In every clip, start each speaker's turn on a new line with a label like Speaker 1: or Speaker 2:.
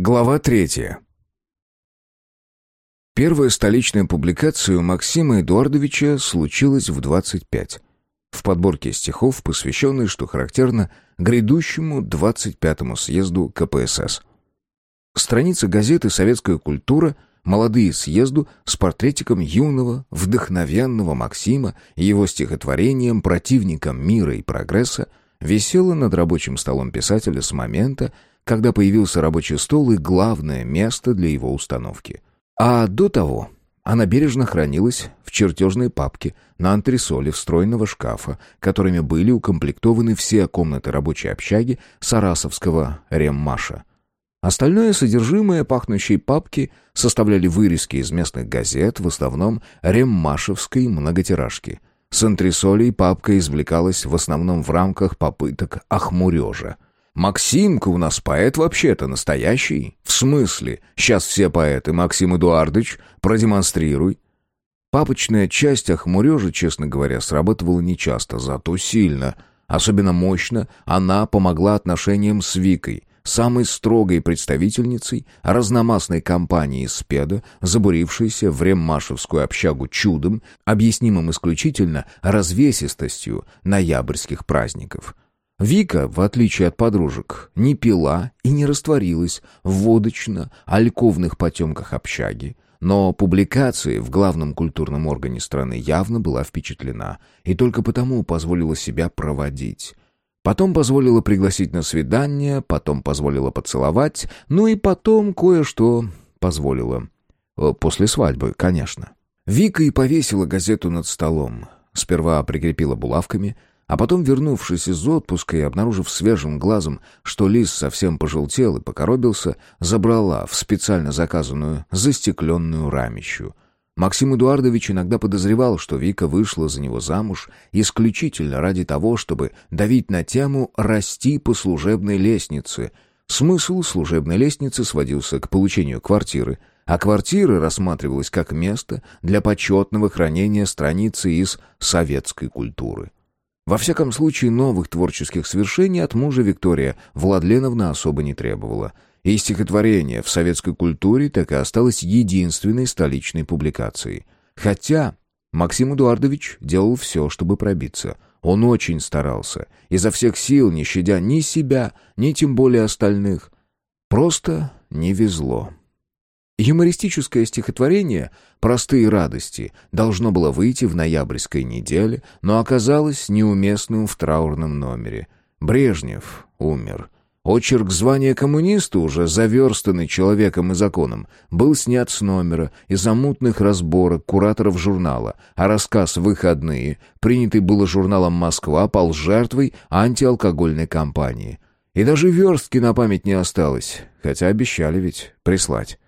Speaker 1: Глава третья. Первая столичная публикация у Максима Эдуардовича случилась в 25. В подборке стихов, посвященной, что характерно, грядущему 25-му съезду КПСС. Страница газеты «Советская культура» «Молодые съезду» с портретиком юного, вдохновенного Максима и его стихотворением «Противником мира и прогресса» висела над рабочим столом писателя с момента, когда появился рабочий стол и главное место для его установки. А до того она бережно хранилась в чертежной папке на антресоле встроенного шкафа, которыми были укомплектованы все комнаты рабочей общаги Сарасовского реммаша. Остальное содержимое пахнущей папки составляли вырезки из местных газет, в основном реммашевской многотиражки. С антресолей папка извлекалась в основном в рамках попыток охмурежа — Максимка у нас поэт вообще-то настоящий. В смысле? Сейчас все поэты. Максим Эдуардович, продемонстрируй. Папочная часть охмурежа, честно говоря, срабатывала нечасто, зато сильно. Особенно мощно она помогла отношениям с Викой, самой строгой представительницей разномастной компании «Спеда», забурившейся в реммашевскую общагу чудом, объяснимым исключительно развесистостью ноябрьских праздников — Вика, в отличие от подружек, не пила и не растворилась в водочно-альковных потемках общаги, но публикации в главном культурном органе страны явно была впечатлена и только потому позволила себя проводить. Потом позволила пригласить на свидание, потом позволила поцеловать, ну и потом кое-что позволила. Э, после свадьбы, конечно. Вика и повесила газету над столом. Сперва прикрепила булавками — а потом, вернувшись из отпуска и обнаружив свежим глазом, что лис совсем пожелтел и покоробился, забрала в специально заказанную застекленную рамищу. Максим Эдуардович иногда подозревал, что Вика вышла за него замуж исключительно ради того, чтобы давить на тему «расти по служебной лестнице». Смысл служебной лестницы сводился к получению квартиры, а квартира рассматривалась как место для почетного хранения страницы из советской культуры. Во всяком случае, новых творческих свершений от мужа Виктория Владленовна особо не требовала. И стихотворение в советской культуре так и осталось единственной столичной публикацией. Хотя Максим Эдуардович делал все, чтобы пробиться. Он очень старался, изо всех сил, не щадя ни себя, ни тем более остальных. Просто не везло. Юмористическое стихотворение «Простые радости» должно было выйти в ноябрьской неделе, но оказалось неуместным в траурном номере. Брежнев умер. Очерк звания коммуниста, уже заверстанный человеком и законом, был снят с номера из-за мутных разборок кураторов журнала, а рассказ «Выходные», принятый было журналом «Москва», пал жертвой антиалкогольной кампании. И даже верстки на память не осталось, хотя обещали ведь прислать.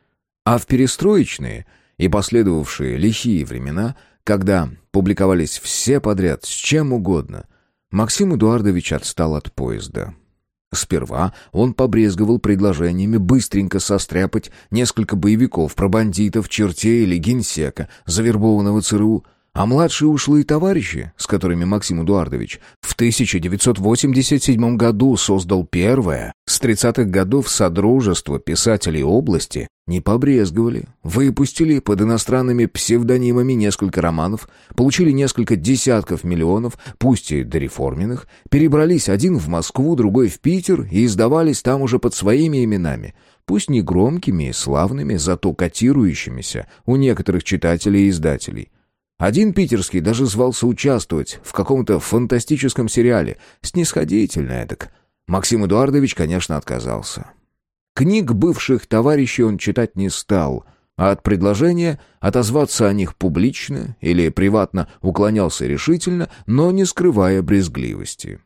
Speaker 1: А в перестроечные и последовавшие лихие времена, когда публиковались все подряд с чем угодно, Максим Эдуардович отстал от поезда. Сперва он побрезговал предложениями быстренько состряпать несколько боевиков про бандитов, чертей или генсека, завербованного ЦРУ, а младшие ушлые товарищи, с которыми Максим Эдуардович в 1987 году создал первое с 30-х годов Содружество писателей области, не побрезговали, выпустили под иностранными псевдонимами несколько романов, получили несколько десятков миллионов, пусть и дореформенных, перебрались один в Москву, другой в Питер и издавались там уже под своими именами, пусть не громкими и славными, зато котирующимися у некоторых читателей и издателей. Один питерский даже звался участвовать в каком-то фантастическом сериале, снисходительно эдак. Максим Эдуардович, конечно, отказался. Книг бывших товарищей он читать не стал, а от предложения отозваться о них публично или приватно уклонялся решительно, но не скрывая брезгливости.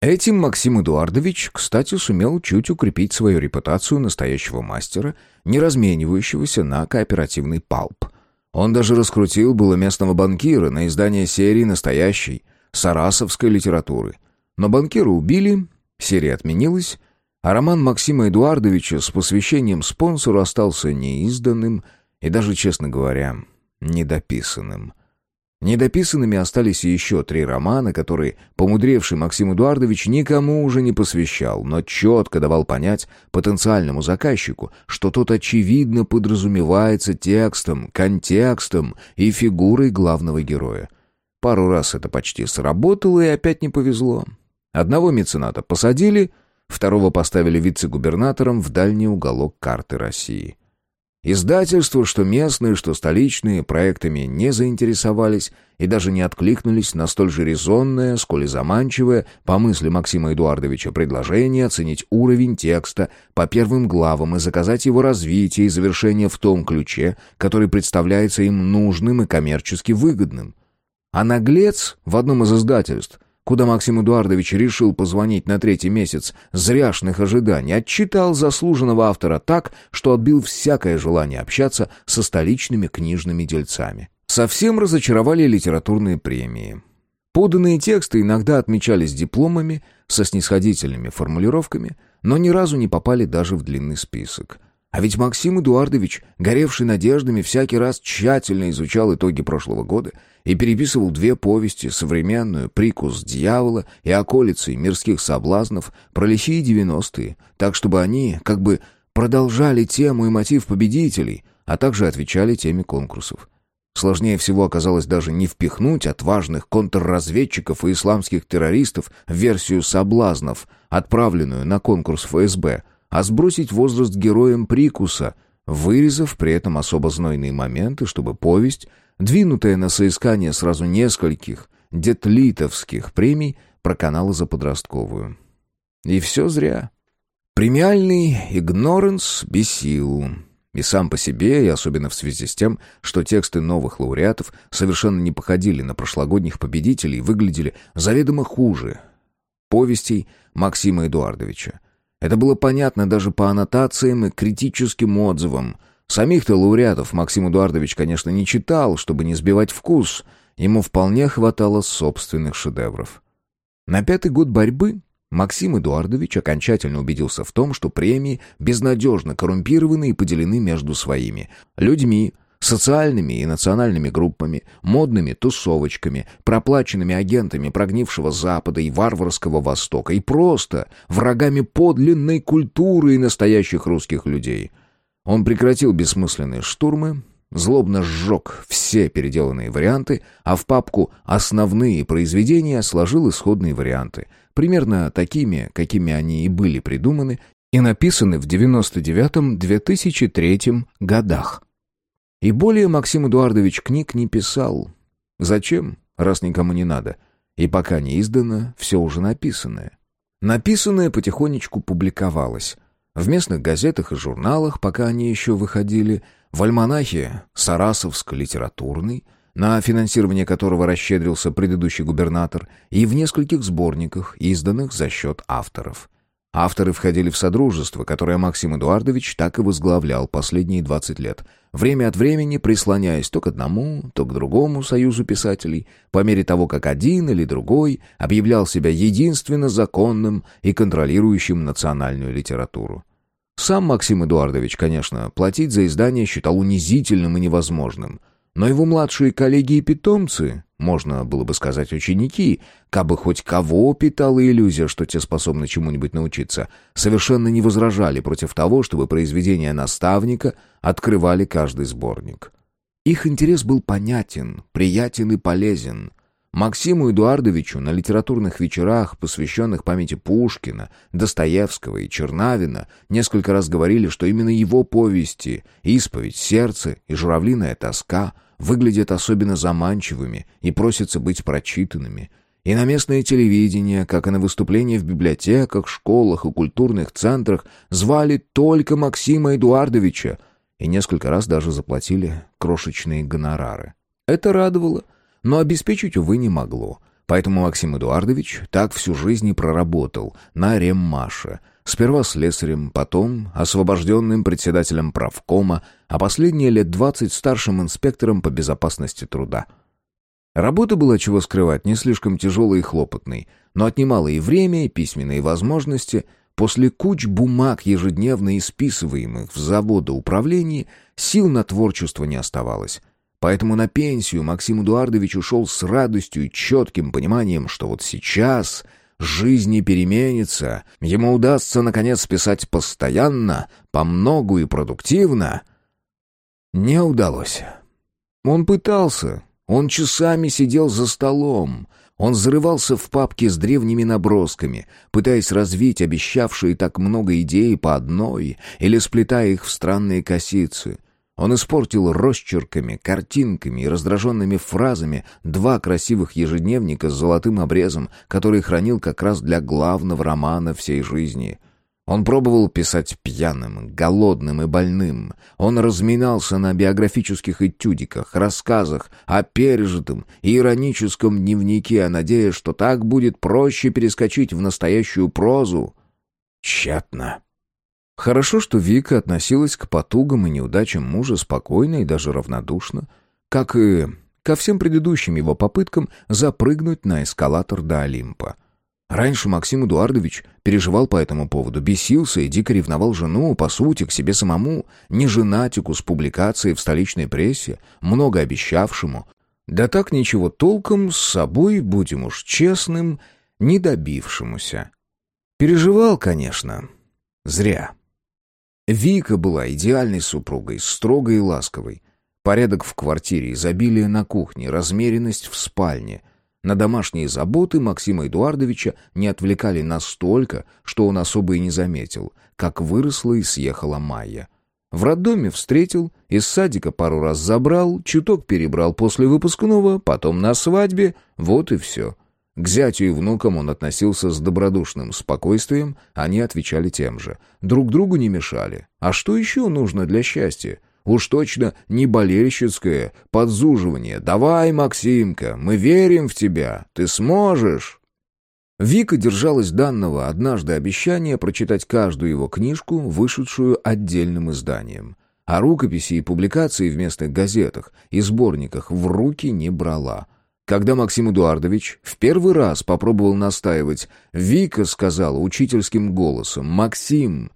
Speaker 1: Этим Максим Эдуардович, кстати, сумел чуть укрепить свою репутацию настоящего мастера, не разменивающегося на кооперативный палп. Он даже раскрутил было местного банкира на издание серии настоящей, сарасовской литературы. Но банкира убили, серия отменилась, а роман Максима Эдуардовича с посвящением спонсору остался неизданным и даже, честно говоря, недописанным. Недописанными остались еще три романа, которые помудревший Максим Эдуардович никому уже не посвящал, но четко давал понять потенциальному заказчику, что тот очевидно подразумевается текстом, контекстом и фигурой главного героя. Пару раз это почти сработало и опять не повезло. Одного мецената посадили, второго поставили вице-губернатором в дальний уголок карты России. Издательства, что местные, что столичные, проектами не заинтересовались и даже не откликнулись на столь же резонное, сколь и заманчивое, по мысли Максима Эдуардовича, предложение оценить уровень текста по первым главам и заказать его развитие и завершение в том ключе, который представляется им нужным и коммерчески выгодным. А наглец в одном из издательств куда Максим Эдуардович решил позвонить на третий месяц зряшных ожиданий, отчитал заслуженного автора так, что отбил всякое желание общаться со столичными книжными дельцами. Совсем разочаровали литературные премии. Поданные тексты иногда отмечались дипломами со снисходительными формулировками, но ни разу не попали даже в длинный список. А ведь Максим Эдуардович, горевший надеждами, всякий раз тщательно изучал итоги прошлого года и переписывал две повести, современную «Прикус дьявола» и «Околицы мирских соблазнов» про лихие девяностые, так чтобы они как бы продолжали тему и мотив победителей, а также отвечали теме конкурсов. Сложнее всего оказалось даже не впихнуть отважных контрразведчиков и исламских террористов в версию соблазнов, отправленную на конкурс ФСБ – а сбросить возраст героям прикуса, вырезав при этом особо знойные моменты, чтобы повесть, двинутая на соискание сразу нескольких детлитовских премий, проканала за подростковую. И все зря. Премиальный игноранс бесил. И сам по себе, и особенно в связи с тем, что тексты новых лауреатов совершенно не походили на прошлогодних победителей и выглядели заведомо хуже повестей Максима Эдуардовича. Это было понятно даже по аннотациям и критическим отзывам. Самих-то лауреатов Максим Эдуардович, конечно, не читал, чтобы не сбивать вкус. Ему вполне хватало собственных шедевров. На пятый год борьбы Максим Эдуардович окончательно убедился в том, что премии безнадежно коррумпированы и поделены между своими людьми, социальными и национальными группами, модными тусовочками, проплаченными агентами прогнившего Запада и варварского Востока и просто врагами подлинной культуры и настоящих русских людей. Он прекратил бессмысленные штурмы, злобно сжег все переделанные варианты, а в папку «Основные произведения» сложил исходные варианты, примерно такими, какими они и были придуманы и написаны в 99-2003 годах. И более Максим Эдуардович книг не писал. Зачем, раз никому не надо? И пока не издано, все уже написанное. Написанное потихонечку публиковалось. В местных газетах и журналах, пока они еще выходили, в альманахе «Сарасовск-литературный», на финансирование которого расщедрился предыдущий губернатор, и в нескольких сборниках, изданных за счет авторов. Авторы входили в содружество, которое Максим Эдуардович так и возглавлял последние 20 лет, время от времени прислоняясь то к одному, то к другому союзу писателей, по мере того, как один или другой объявлял себя единственно законным и контролирующим национальную литературу. Сам Максим Эдуардович, конечно, платить за издание считал унизительным и невозможным – но его младшие коллеги и питомцы, можно было бы сказать ученики, кабы хоть кого питала иллюзия, что те способны чему-нибудь научиться, совершенно не возражали против того, чтобы произведения наставника открывали каждый сборник. Их интерес был понятен, приятен и полезен. Максиму Эдуардовичу на литературных вечерах, посвященных памяти Пушкина, Достоевского и Чернавина, несколько раз говорили, что именно его повести «Исповедь сердце» и «Журавлиная тоска» выглядят особенно заманчивыми и просятся быть прочитанными. И на местное телевидение, как и на выступления в библиотеках, школах и культурных центрах звали только Максима Эдуардовича и несколько раз даже заплатили крошечные гонорары. Это радовало, но обеспечить, увы, не могло. Поэтому Максим Эдуардович так всю жизнь и проработал на Реммаше — Сперва слесарем, потом освобожденным председателем правкома, а последние лет двадцать старшим инспектором по безопасности труда. Работа была, чего скрывать, не слишком тяжелой и хлопотной, но отнимала и время, и письменные возможности. После куч бумаг, ежедневно исписываемых в заводоуправлении, сил на творчество не оставалось. Поэтому на пенсию Максим Эдуардович ушел с радостью и четким пониманием, что вот сейчас жизнь не переменится, ему удастся, наконец, писать постоянно, по многу и продуктивно. Не удалось. Он пытался, он часами сидел за столом, он зарывался в папки с древними набросками, пытаясь развить обещавшие так много идей по одной или сплетая их в странные косицы. Он испортил росчерками, картинками и раздраженными фразами два красивых ежедневника с золотым обрезом, которые хранил как раз для главного романа всей жизни. Он пробовал писать пьяным, голодным и больным. Он разминался на биографических этюдиках, рассказах о пережитом и ироническом дневнике, надеясь, что так будет проще перескочить в настоящую прозу. Тщетно. Хорошо, что Вика относилась к потугам и неудачам мужа спокойно и даже равнодушно, как и ко всем предыдущим его попыткам запрыгнуть на эскалатор до Олимпа. Раньше Максим Эдуардович переживал по этому поводу, бесился и дико ревновал жену, по сути, к себе самому, не женатику с публикацией в столичной прессе, много обещавшему, да так ничего толком с собой, будем уж честным, не добившемуся. Переживал, конечно, зря. Вика была идеальной супругой, строгой и ласковой. Порядок в квартире, изобилие на кухне, размеренность в спальне. На домашние заботы Максима Эдуардовича не отвлекали настолько, что он особо и не заметил, как выросла и съехала Майя. В роддоме встретил, из садика пару раз забрал, чуток перебрал после выпускного, потом на свадьбе, вот и все. К зятю и внукам он относился с добродушным спокойствием, они отвечали тем же. Друг другу не мешали. А что еще нужно для счастья? Уж точно не болельщицкое подзуживание. «Давай, Максимка, мы верим в тебя, ты сможешь!» Вика держалась данного однажды обещания прочитать каждую его книжку, вышедшую отдельным изданием. А рукописи и публикации в местных газетах и сборниках в руки не брала — когда Максим Эдуардович в первый раз попробовал настаивать, Вика сказала учительским голосом «Максим,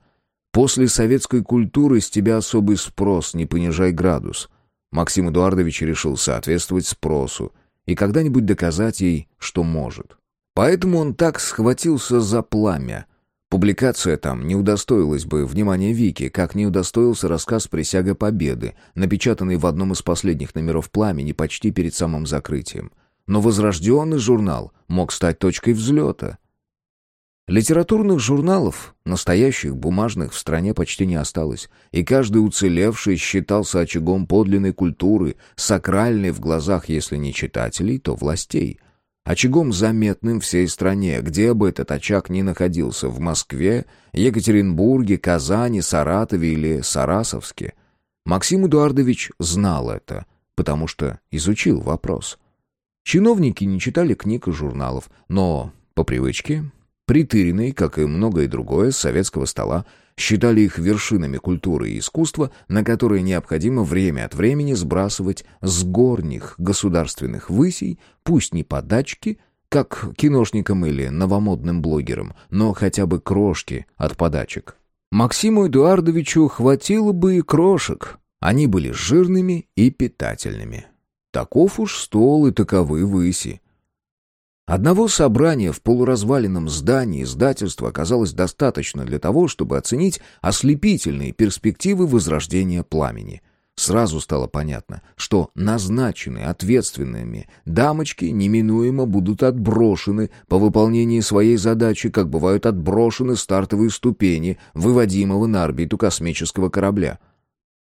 Speaker 1: после советской культуры с тебя особый спрос, не понижай градус». Максим Эдуардович решил соответствовать спросу и когда-нибудь доказать ей, что может. Поэтому он так схватился за пламя, Публикация там не удостоилась бы внимания Вики, как не удостоился рассказ «Присяга Победы», напечатанный в одном из последних номеров «Пламени» почти перед самым закрытием. Но возрожденный журнал мог стать точкой взлета. Литературных журналов, настоящих, бумажных, в стране почти не осталось, и каждый уцелевший считался очагом подлинной культуры, сакральной в глазах, если не читателей, то властей — очагом заметным всей стране, где бы этот очаг ни находился, в Москве, Екатеринбурге, Казани, Саратове или Сарасовске. Максим Эдуардович знал это, потому что изучил вопрос. Чиновники не читали книг и журналов, но, по привычке, притыренные, как и многое другое, с советского стола, считали их вершинами культуры и искусства, на которые необходимо время от времени сбрасывать с горних государственных высей, пусть не подачки, как киношникам или новомодным блогерам, но хотя бы крошки от подачек. Максиму Эдуардовичу хватило бы и крошек. Они были жирными и питательными. Таков уж стол и таковы выси. Одного собрания в полуразваленном здании издательства оказалось достаточно для того, чтобы оценить ослепительные перспективы возрождения пламени. Сразу стало понятно, что назначенные ответственными дамочки неминуемо будут отброшены по выполнении своей задачи, как бывают отброшены стартовые ступени выводимого на орбиту космического корабля.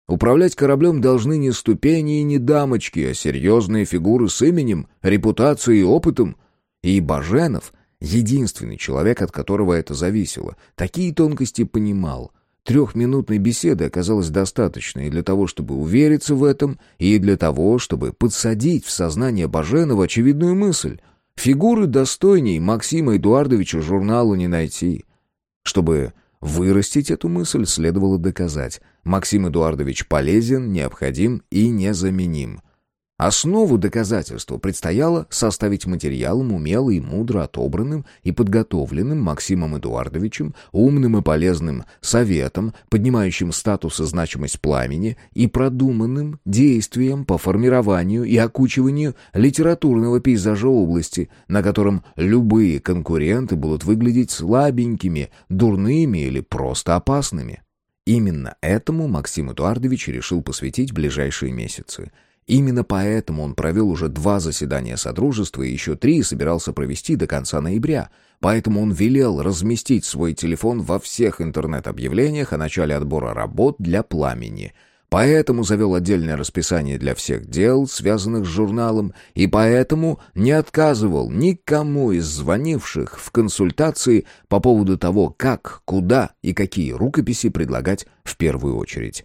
Speaker 1: Управлять кораблем должны не ступени и не дамочки, а серьезные фигуры с именем, репутацией и опытом — и Баженов, единственный человек, от которого это зависело, такие тонкости понимал. Трехминутной беседы оказалось достаточно и для того, чтобы увериться в этом, и для того, чтобы подсадить в сознание Баженова очевидную мысль. Фигуры достойней Максима Эдуардовича журналу не найти. Чтобы вырастить эту мысль, следовало доказать. Максим Эдуардович полезен, необходим и незаменим. Основу доказательства предстояло составить материалом умело и мудро отобранным и подготовленным Максимом Эдуардовичем, умным и полезным советом, поднимающим статус и значимость пламени, и продуманным действием по формированию и окучиванию литературного пейзажа области, на котором любые конкуренты будут выглядеть слабенькими, дурными или просто опасными. Именно этому Максим Эдуардович решил посвятить ближайшие месяцы – Именно поэтому он провел уже два заседания Содружества и еще три собирался провести до конца ноября. Поэтому он велел разместить свой телефон во всех интернет-объявлениях о начале отбора работ для пламени. Поэтому завел отдельное расписание для всех дел, связанных с журналом, и поэтому не отказывал никому из звонивших в консультации по поводу того, как, куда и какие рукописи предлагать в первую очередь.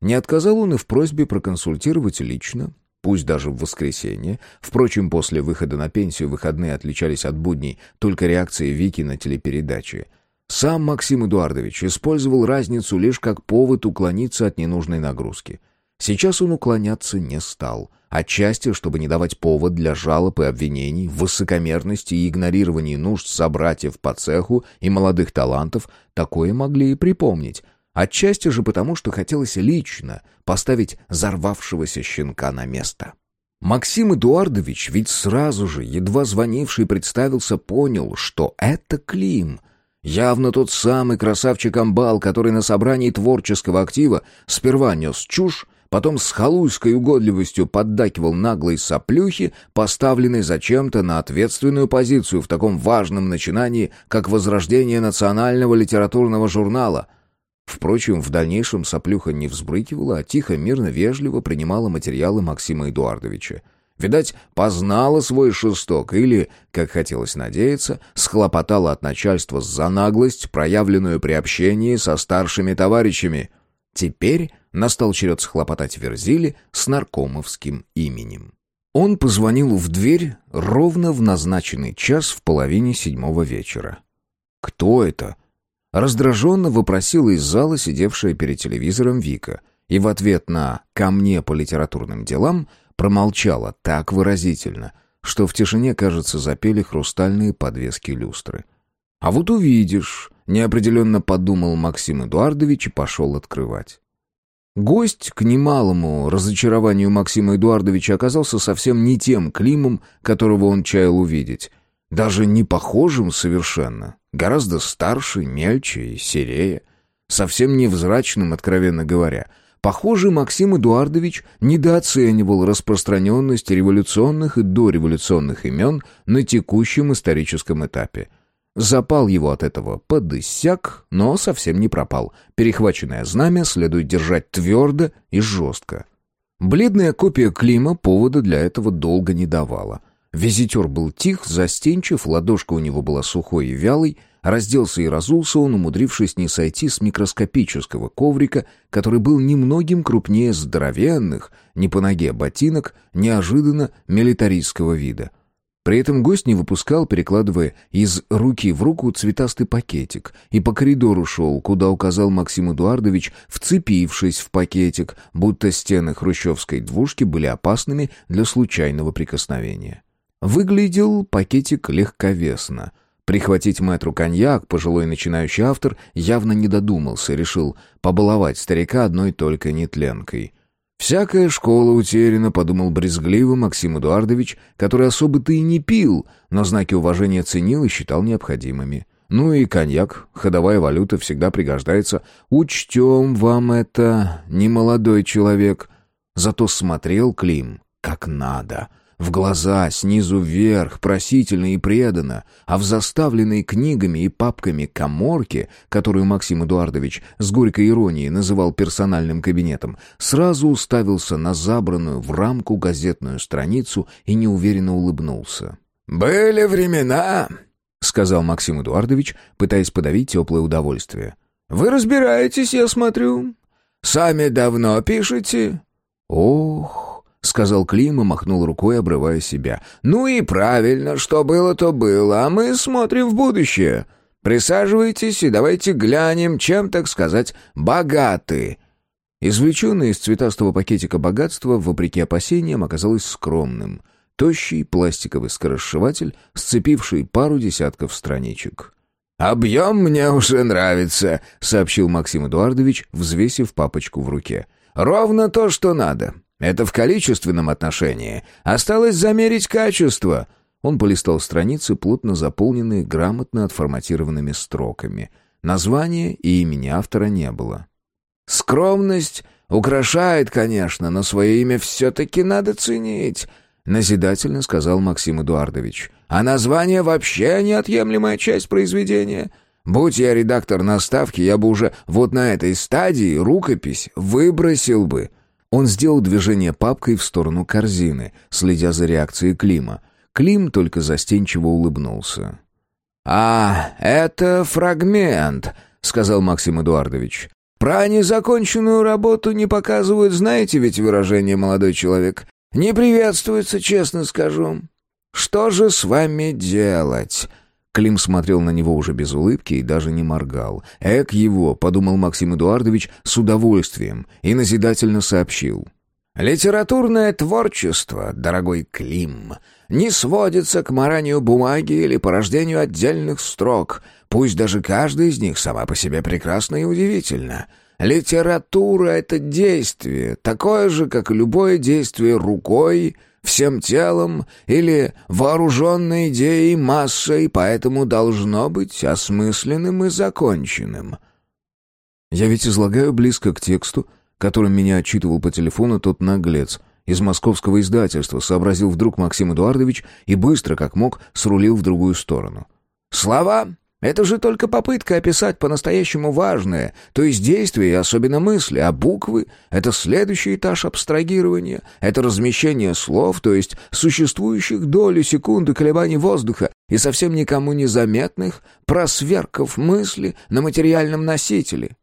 Speaker 1: Не отказал он и в просьбе проконсультировать лично, пусть даже в воскресенье. Впрочем, после выхода на пенсию выходные отличались от будней только реакцией Вики на телепередачи. Сам Максим Эдуардович использовал разницу лишь как повод уклониться от ненужной нагрузки. Сейчас он уклоняться не стал, отчасти, чтобы не давать повод для жалоб и обвинений в высокомерности и игнорировании нужд собратьев по цеху и молодых талантов, такое могли и припомнить — Отчасти же потому, что хотелось лично поставить взорвавшегося щенка на место. Максим Эдуардович ведь сразу же, едва звонивший представился, понял, что это Клим. Явно тот самый красавчик-амбал, который на собрании творческого актива сперва нес чушь, потом с халуйской угодливостью поддакивал наглой соплюхи, поставленной зачем-то на ответственную позицию в таком важном начинании, как возрождение национального литературного журнала — Впрочем, в дальнейшем соплюха не взбрыкивала, а тихо, мирно, вежливо принимала материалы Максима Эдуардовича. Видать, познала свой шесток или, как хотелось надеяться, схлопотала от начальства за наглость, проявленную при общении со старшими товарищами. Теперь настал черед схлопотать Верзили с наркомовским именем. Он позвонил в дверь ровно в назначенный час в половине седьмого вечера. «Кто это?» Раздраженно вопросила из зала сидевшая перед телевизором Вика, и в ответ на «ко мне по литературным делам» промолчала так выразительно, что в тишине, кажется, запели хрустальные подвески люстры. «А вот увидишь», — неопределенно подумал Максим Эдуардович и пошел открывать. Гость, к немалому разочарованию Максима Эдуардовича, оказался совсем не тем Климом, которого он чаял увидеть. Даже не похожим совершенно. Гораздо старше, мельче и серее. Совсем невзрачным, откровенно говоря. Похоже, Максим Эдуардович недооценивал распространенность революционных и дореволюционных имен на текущем историческом этапе. Запал его от этого подысяк, но совсем не пропал. Перехваченное знамя следует держать твердо и жестко. Бледная копия Клима повода для этого долго не давала. Визитер был тих, застенчив, ладошка у него была сухой и вялой, разделся и разулся он, умудрившись не сойти с микроскопического коврика, который был немногим крупнее здоровенных, не по ноге ботинок, неожиданно милитаристского вида. При этом гость не выпускал, перекладывая из руки в руку цветастый пакетик, и по коридору шел, куда указал Максим Эдуардович, вцепившись в пакетик, будто стены хрущевской двушки были опасными для случайного прикосновения. Выглядел пакетик легковесно. Прихватить мэтру коньяк пожилой начинающий автор явно не додумался, решил побаловать старика одной только нетленкой. «Всякая школа утеряна», — подумал брезгливо Максим Эдуардович, который особо-то и не пил, но знаки уважения ценил и считал необходимыми. «Ну и коньяк, ходовая валюта, всегда пригождается. Учтем вам это, немолодой человек». Зато смотрел Клим как надо — в глаза, снизу вверх, просительно и преданно, а в заставленной книгами и папками коморке, которую Максим Эдуардович с горькой иронией называл персональным кабинетом, сразу уставился на забранную в рамку газетную страницу и неуверенно улыбнулся.
Speaker 2: «Были времена», — сказал Максим Эдуардович, пытаясь подавить теплое удовольствие. «Вы разбираетесь, я смотрю. Сами давно пишете?»
Speaker 1: «Ох...» — сказал Клим и махнул рукой, обрывая себя.
Speaker 2: «Ну и правильно, что было, то было, а мы смотрим в будущее. Присаживайтесь и давайте глянем, чем, так сказать, богаты».
Speaker 1: Извлеченное из цветастого пакетика богатство, вопреки опасениям, оказалось скромным. Тощий пластиковый скоросшиватель, сцепивший пару десятков страничек.
Speaker 2: «Объем мне уже нравится», — сообщил Максим Эдуардович, взвесив папочку в руке. «Ровно то, что надо. Это в количественном отношении. Осталось замерить качество».
Speaker 1: Он полистал страницы, плотно заполненные грамотно отформатированными строками. Названия и имени автора не было.
Speaker 2: «Скромность украшает, конечно, но свое имя все-таки надо ценить», — назидательно сказал Максим Эдуардович. «А название вообще неотъемлемая часть произведения. Будь я редактор наставки, я бы уже вот на этой стадии рукопись выбросил бы».
Speaker 1: Он сделал движение папкой в сторону корзины, следя за реакцией Клима. Клим только застенчиво улыбнулся.
Speaker 2: «А, это фрагмент», — сказал Максим Эдуардович. Про незаконченную работу не показывают, знаете ведь выражение, молодой человек? Не приветствуется, честно скажу. Что же с вами делать?»
Speaker 1: Клим смотрел на него уже без улыбки и даже не моргал. «Эк его», — подумал Максим Эдуардович с удовольствием и назидательно сообщил.
Speaker 2: «Литературное творчество, дорогой Клим, не сводится к маранию бумаги или порождению отдельных строк, пусть даже каждая из них сама по себе прекрасна и удивительна. Литература — это действие, такое же, как любое действие рукой, всем телом или вооруженной идеей массой, поэтому должно быть осмысленным и законченным.
Speaker 1: Я ведь излагаю близко к тексту, которым меня отчитывал по телефону тот наглец — из московского издательства, сообразил вдруг Максим Эдуардович и быстро, как мог, срулил в другую сторону.
Speaker 2: «Слова — это же только попытка описать по-настоящему важное, то есть действия и особенно мысли, а буквы — это следующий этаж абстрагирования, это размещение слов, то есть существующих долю секунды колебаний воздуха и совсем никому незаметных просверков мысли на материальном носителе».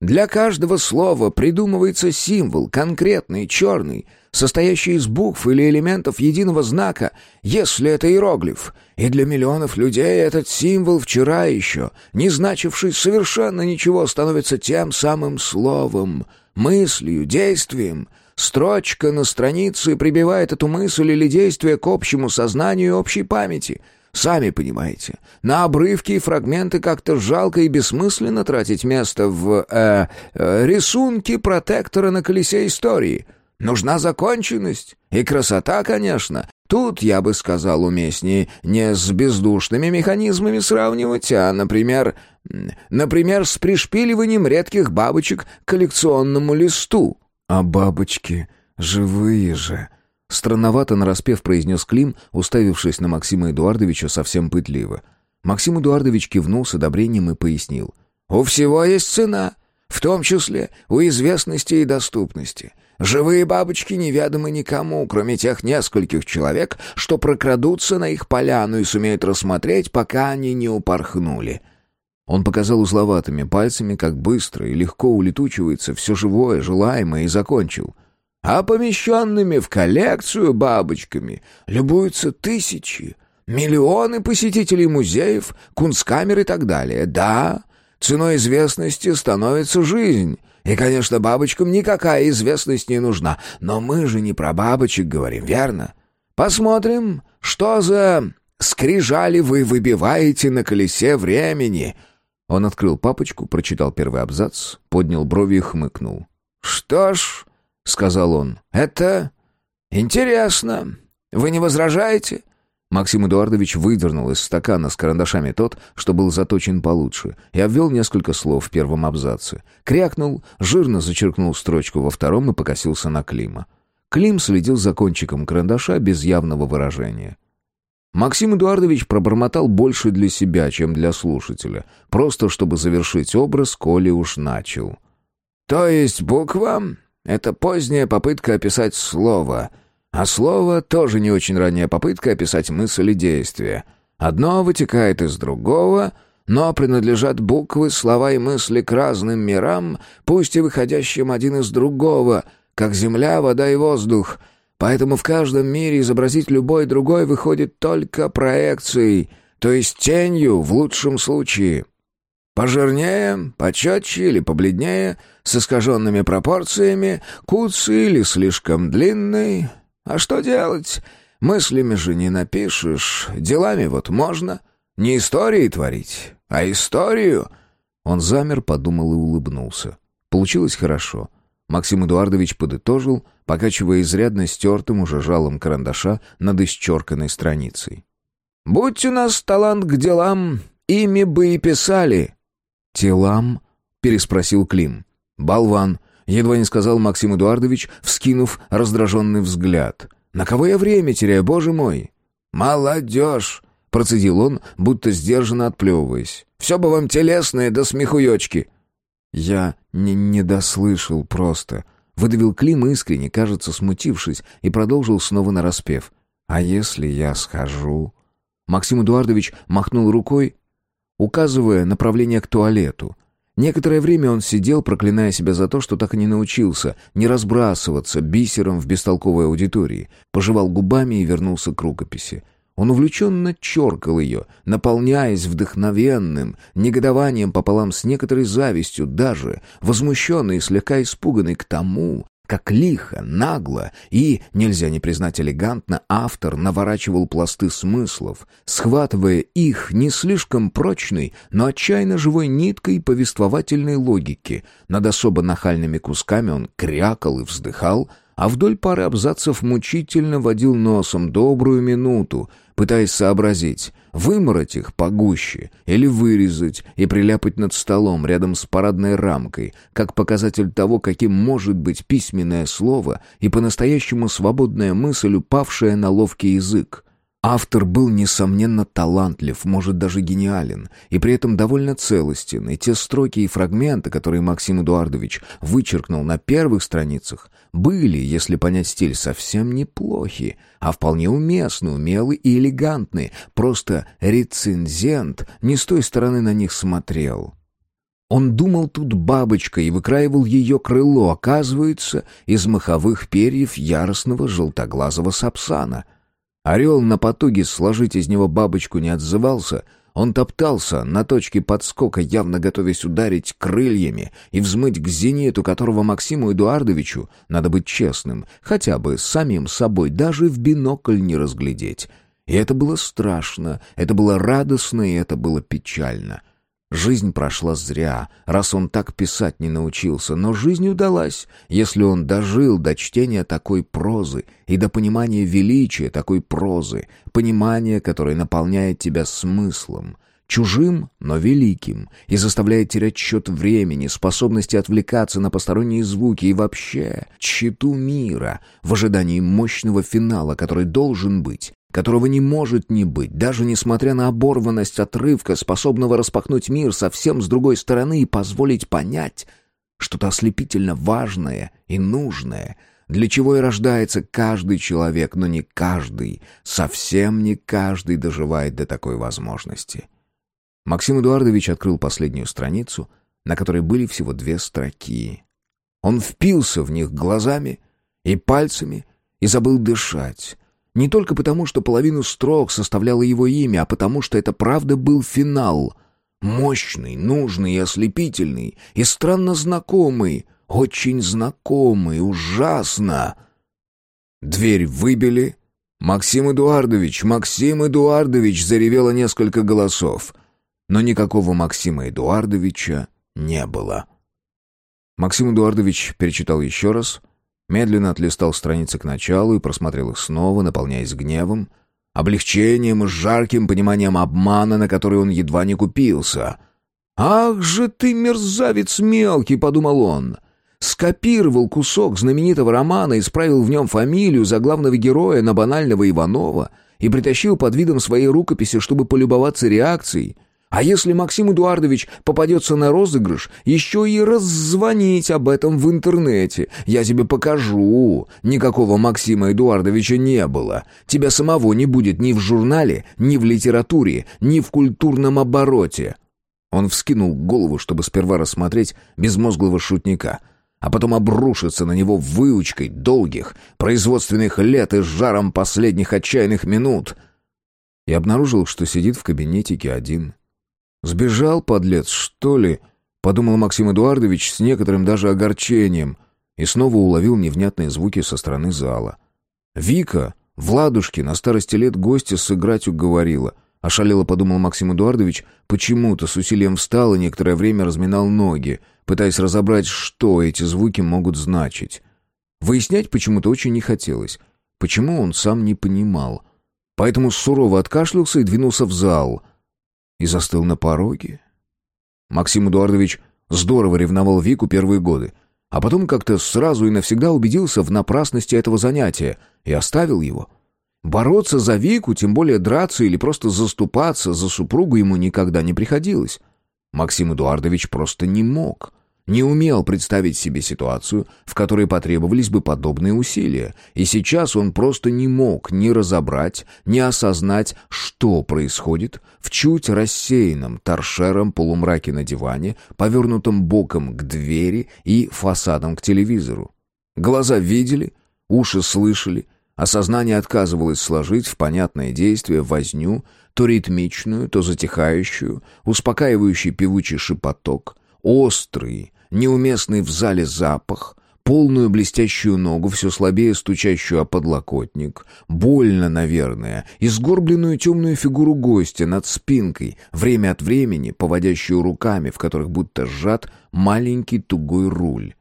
Speaker 2: Для каждого слова придумывается символ, конкретный, черный, состоящий из букв или элементов единого знака, если это иероглиф. И для миллионов людей этот символ вчера еще, не значивший совершенно ничего, становится тем самым словом, мыслью, действием. Строчка на странице прибивает эту мысль или действие к общему сознанию и общей памяти — Сами понимаете, на обрывки и фрагменты как-то жалко и бессмысленно тратить место в э, э, рисунке протектора на колесе истории. Нужна законченность и красота, конечно. Тут, я бы сказал, уместнее не с бездушными механизмами сравнивать, а, например, например, с пришпиливанием редких бабочек к коллекционному листу.
Speaker 1: А бабочки живые же, Странновато нараспев произнес Клим, уставившись на Максима Эдуардовича совсем пытливо. Максим Эдуардович кивнул с одобрением и пояснил.
Speaker 2: «У всего есть цена, в том числе у известности и доступности. Живые бабочки неведомы никому, кроме тех нескольких человек, что прокрадутся на их поляну и сумеют рассмотреть, пока они не упорхнули».
Speaker 1: Он показал узловатыми пальцами, как быстро и легко улетучивается все живое, желаемое, и закончил —
Speaker 2: а помещенными в коллекцию бабочками любуются тысячи, миллионы посетителей музеев, кунсткамер и так далее. Да, ценой известности становится жизнь. И, конечно, бабочкам никакая известность не нужна. Но мы же не про бабочек говорим, верно? Посмотрим, что за скрижали вы выбиваете на колесе времени».
Speaker 1: Он открыл папочку, прочитал первый абзац, поднял брови и хмыкнул.
Speaker 2: «Что ж, — сказал он. «Это интересно. Вы не возражаете?»
Speaker 1: Максим Эдуардович выдернул из стакана с карандашами тот, что был заточен получше, и обвел несколько слов в первом абзаце. Крякнул, жирно зачеркнул строчку во втором и покосился на Клима. Клим следил за кончиком карандаша без явного выражения. Максим Эдуардович пробормотал больше для себя, чем для слушателя, просто чтобы завершить образ, коли уж начал.
Speaker 2: «То есть буква это поздняя попытка описать слово, а слово тоже не очень ранняя попытка описать мысль и действие. Одно вытекает из другого, но принадлежат буквы, слова и мысли к разным мирам, пусть и выходящим один из другого, как земля, вода и воздух. Поэтому в каждом мире изобразить любой другой выходит только проекцией, то есть тенью в лучшем случае. Пожирнее, почетче или побледнее, с искаженными пропорциями, куцый или слишком длинный. А что делать? Мыслями же не напишешь, делами вот можно. Не истории творить, а историю. Он замер, подумал и улыбнулся. Получилось хорошо. Максим Эдуардович подытожил, покачивая изрядно стертым уже жалом карандаша над исчерканной страницей. «Будь у нас талант к делам, ими бы и писали».
Speaker 1: «Телам?» — переспросил Клим.
Speaker 2: «Болван», — едва не сказал Максим Эдуардович, вскинув раздраженный взгляд. «На кого я время теряю, боже мой?» «Молодежь!» — процедил он, будто сдержанно отплевываясь. «Все бы вам телесное да смехуечки!»
Speaker 1: «Я не, не дослышал просто», — выдавил Клим искренне, кажется, смутившись, и продолжил снова нараспев. «А если я схожу?» Максим Эдуардович махнул рукой, указывая направление к туалету. Некоторое время он сидел, проклиная себя за то, что так и не научился не разбрасываться бисером в бестолковой аудитории, пожевал губами и вернулся к рукописи. Он увлеченно черкал ее, наполняясь вдохновенным, негодованием пополам с некоторой завистью, даже возмущенный и слегка испуганный к тому, как лихо, нагло и, нельзя не признать элегантно, автор наворачивал пласты смыслов, схватывая их не слишком прочной, но отчаянно живой ниткой повествовательной логики. Над особо нахальными кусками он крякал и вздыхал, а вдоль пары абзацев мучительно водил носом добрую минуту, пытаясь сообразить, вымороть их погуще или вырезать и приляпать над столом рядом с парадной рамкой, как показатель того, каким может быть письменное слово и по-настоящему свободная мысль, упавшая на ловкий язык. Автор был, несомненно, талантлив, может, даже гениален, и при этом довольно целостен, и те строки и фрагменты, которые Максим Эдуардович вычеркнул на первых страницах, были, если понять стиль, совсем неплохи, а вполне уместны, умелы и элегантны, просто рецензент не с той стороны на них смотрел. Он думал тут бабочка и выкраивал ее крыло, оказывается, из маховых перьев яростного желтоглазого сапсана — Орел на потуге сложить из него бабочку не отзывался, он топтался на точке подскока, явно готовясь ударить крыльями и взмыть к зениту, которого Максиму Эдуардовичу, надо быть честным, хотя бы самим собой, даже в бинокль не разглядеть. И это было страшно, это было радостно и это было печально. Жизнь прошла зря, раз он так писать не научился, но жизнь удалась, если он дожил до чтения такой прозы и до понимания величия такой прозы, понимания, которое наполняет тебя смыслом, чужим, но великим, и заставляет терять счет времени, способности отвлекаться на посторонние звуки и вообще тщету мира в ожидании мощного финала, который должен быть, которого не может не быть, даже несмотря на оборванность отрывка, способного распахнуть мир совсем с другой стороны и позволить понять что-то ослепительно важное и нужное, для чего и рождается каждый человек, но не каждый, совсем не каждый доживает до такой возможности. Максим Эдуардович открыл последнюю страницу, на которой были всего две строки. Он впился в них глазами и пальцами и забыл дышать, не только потому, что половину строк составляло его имя, а потому, что это правда был финал. Мощный, нужный и ослепительный, и странно знакомый, очень знакомый, ужасно. Дверь выбили. «Максим Эдуардович! Максим Эдуардович!» заревело несколько голосов. Но никакого Максима Эдуардовича не было. Максим Эдуардович перечитал еще раз — Медленно отлистал страницы к началу и просмотрел их снова, наполняясь гневом, облегчением и жарким пониманием обмана, на который он едва не купился. «Ах же ты, мерзавец мелкий!» — подумал он. Скопировал кусок знаменитого романа, исправил в нем фамилию за главного героя на банального Иванова и притащил под видом своей рукописи, чтобы полюбоваться реакцией — а если Максим Эдуардович попадется на розыгрыш, еще и раззвонить об этом в интернете. Я тебе покажу. Никакого Максима Эдуардовича не было. Тебя самого не будет ни в журнале, ни в литературе, ни в культурном обороте». Он вскинул голову, чтобы сперва рассмотреть безмозглого шутника, а потом обрушиться на него выучкой долгих, производственных лет и жаром последних отчаянных минут. И обнаружил, что сидит в кабинетике один — «Сбежал, подлец, что ли?» — подумал Максим Эдуардович с некоторым даже огорчением и снова уловил невнятные звуки со стороны зала. Вика, Владушки, на старости лет гостя сыграть уговорила. Ошалело подумал Максим Эдуардович, почему-то с усилием встал и некоторое время разминал ноги, пытаясь разобрать, что эти звуки могут значить. Выяснять почему-то очень не хотелось. Почему он сам не понимал. Поэтому сурово откашлялся и двинулся в зал. И застыл на пороге. Максим Эдуардович здорово ревновал Вику первые годы. А потом как-то сразу и навсегда убедился в напрасности этого занятия и оставил его. Бороться за Вику, тем более драться или просто заступаться за супругу ему никогда не приходилось. Максим Эдуардович просто не мог не умел представить себе ситуацию, в которой потребовались бы подобные усилия, и сейчас он просто не мог ни разобрать, ни осознать, что происходит в чуть рассеянном торшером полумраке на диване, повернутом боком к двери и фасадом к телевизору. Глаза видели, уши слышали, а сознание отказывалось сложить в понятное действие возню, то ритмичную, то затихающую, успокаивающий певучий шепоток, острый, неуместный в зале запах, полную блестящую ногу, все слабее стучащую о подлокотник, больно, наверное, и сгорбленную темную фигуру гостя над спинкой, время от времени поводящую руками, в которых будто сжат маленький тугой руль.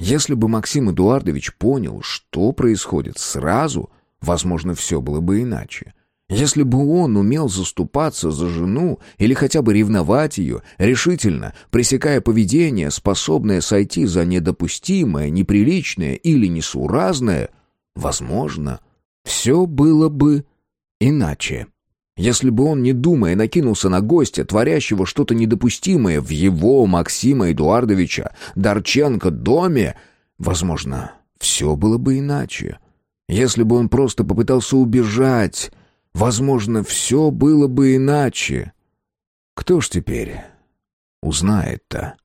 Speaker 1: Если бы Максим Эдуардович понял, что происходит сразу, возможно, все было бы иначе. Если бы он умел заступаться за жену или хотя бы ревновать ее, решительно, пресекая поведение, способное сойти за недопустимое, неприличное или несуразное, возможно, все было бы иначе. Если бы он, не думая, накинулся на гостя, творящего что-то недопустимое в его, Максима Эдуардовича, Дорченко, доме, возможно, все было бы иначе. Если бы он просто попытался убежать возможно, все было бы иначе. Кто ж теперь узнает-то?